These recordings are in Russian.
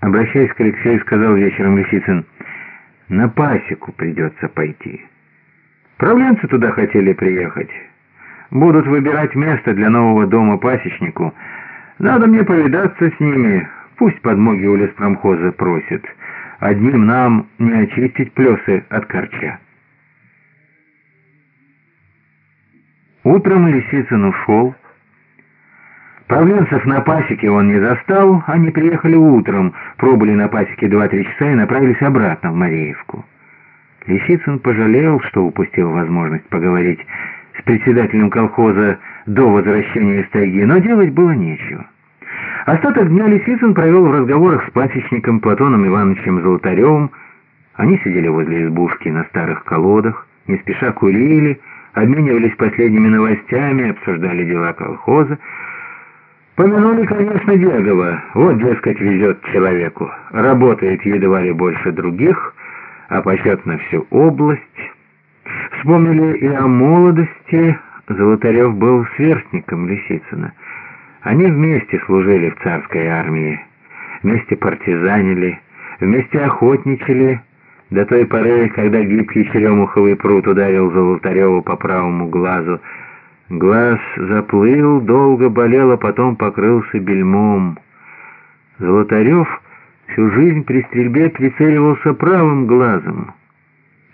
Обращаясь к Алексею, сказал вечером Лисицын, «На пасеку придется пойти. Правленцы туда хотели приехать. Будут выбирать место для нового дома пасечнику. Надо мне повидаться с ними, пусть подмоги у леспромхоза просят. Одним нам не очистить плесы от корча». Утром Лисицын ушел, Правленцев на пасеке он не застал, они приехали утром, пробыли на пасеке два-три часа и направились обратно в Мареевку. Лисицын пожалел, что упустил возможность поговорить с председателем колхоза до возвращения из тайги, но делать было нечего. Остаток дня Лисицын провел в разговорах с пасечником Платоном Ивановичем Золотаревым. Они сидели возле избушки на старых колодах, не спеша курили, обменивались последними новостями, обсуждали дела колхоза, Помянули, конечно, Дегова. Вот, дескать, везет человеку. Работает едва ли больше других, а почет на всю область. Вспомнили и о молодости. Золотарев был сверстником Лисицына. Они вместе служили в царской армии, вместе партизанили, вместе охотничали, до той поры, когда гибкий черемуховый пруд ударил Золотареву по правому глазу, Глаз заплыл, долго болел, а потом покрылся бельмом. Золотарев всю жизнь при стрельбе прицеливался правым глазом.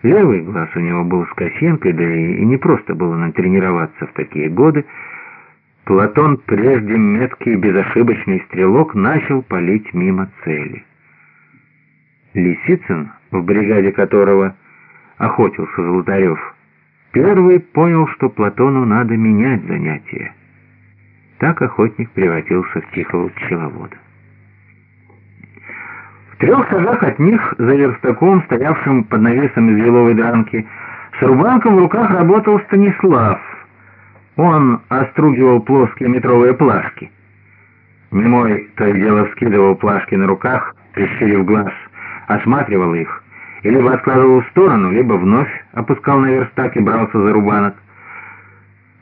Левый глаз у него был с косинкой, да и не просто было натренироваться в такие годы. Платон, прежде меткий безошибочный стрелок, начал палить мимо цели. Лисицын, в бригаде которого охотился Золотарев, Первый понял, что Платону надо менять занятие. Так охотник превратился в тихого пчеловода. В трех шагах от них, за верстаком, стоявшим под навесом из еловой дранки, с рубанком в руках работал Станислав. Он остругивал плоские метровые плашки. Немой то и дело вскидывал плашки на руках, прищурив глаз, осматривал их, и либо откладывал в сторону, либо вновь опускал на верстак и брался за рубанок.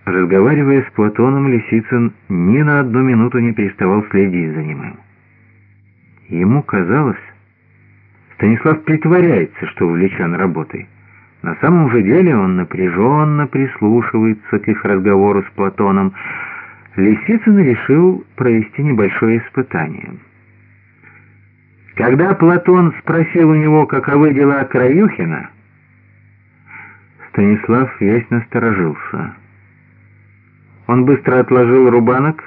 Разговаривая с Платоном, Лисицын ни на одну минуту не переставал следить за ним. Ему казалось, Станислав притворяется, что увлечен работой. На самом же деле он напряженно прислушивается к их разговору с Платоном. Лисицын решил провести небольшое испытание — когда Платон спросил у него, каковы дела Краюхина, Станислав весь насторожился. Он быстро отложил рубанок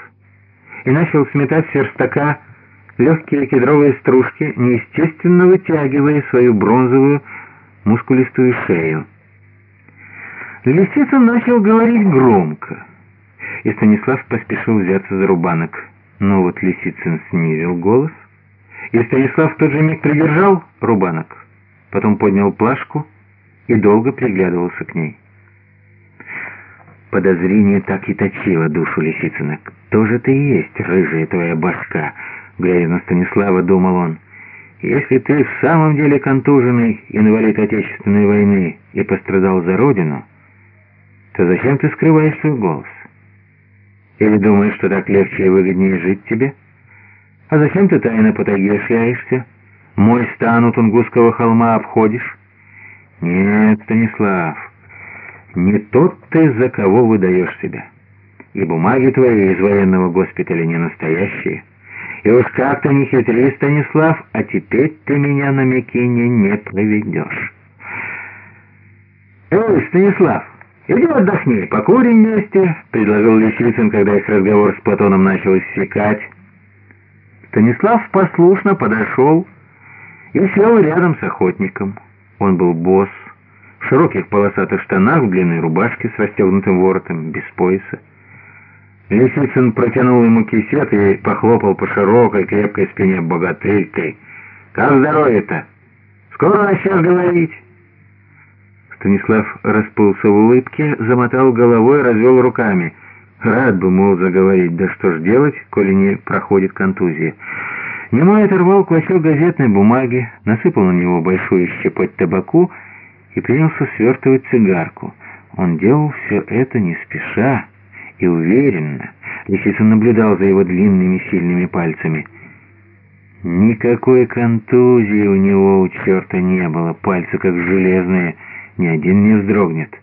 и начал сметать с верстака легкие кедровые стружки, неестественно вытягивая свою бронзовую мускулистую шею. Лисицын начал говорить громко, и Станислав поспешил взяться за рубанок. Но вот Лисицын снизил голос — и Станислав в тот же миг придержал рубанок, потом поднял плашку и долго приглядывался к ней. Подозрение так и точило душу Лисицына. «Кто же ты есть, рыжая твоя башка?» Глядя на Станислава, думал он. «Если ты в самом деле контуженный инвалид Отечественной войны и пострадал за родину, то зачем ты скрываешь свой голос? Или думаешь, что так легче и выгоднее жить тебе?» А зачем ты тайно по тайге шляешься? Мой стан у Тунгусского холма обходишь? Нет, Станислав, не тот ты, за кого выдаешь себя. И бумаги твои из военного госпиталя не настоящие. И уж как ты не хитри, Станислав, а теперь ты меня на Микине не проведешь. Эй, Станислав, иди отдохни, покурим вместе, предложил Лисицын, когда их разговор с Платоном начал иссякать. Станислав послушно подошел и сел рядом с охотником. Он был босс, в широких полосатых штанах, в длинной рубашке с расстегнутым воротом, без пояса. Лисицын протянул ему кисет и похлопал по широкой, крепкой спине богатырькой. «Как здоровье-то? Скоро начнешь говорить?» Станислав расплылся в улыбке, замотал головой, развел руками — Рад бы, мол, заговорить, да что ж делать, коли не проходит контузия. Немой оторвал клочок газетной бумаги, насыпал на него большую щепоть табаку и принялся свертывать цигарку. Он делал все это не спеша и уверенно. Лисицын наблюдал за его длинными сильными пальцами. Никакой контузии у него, у черта, не было. Пальцы как железные, ни один не вздрогнет.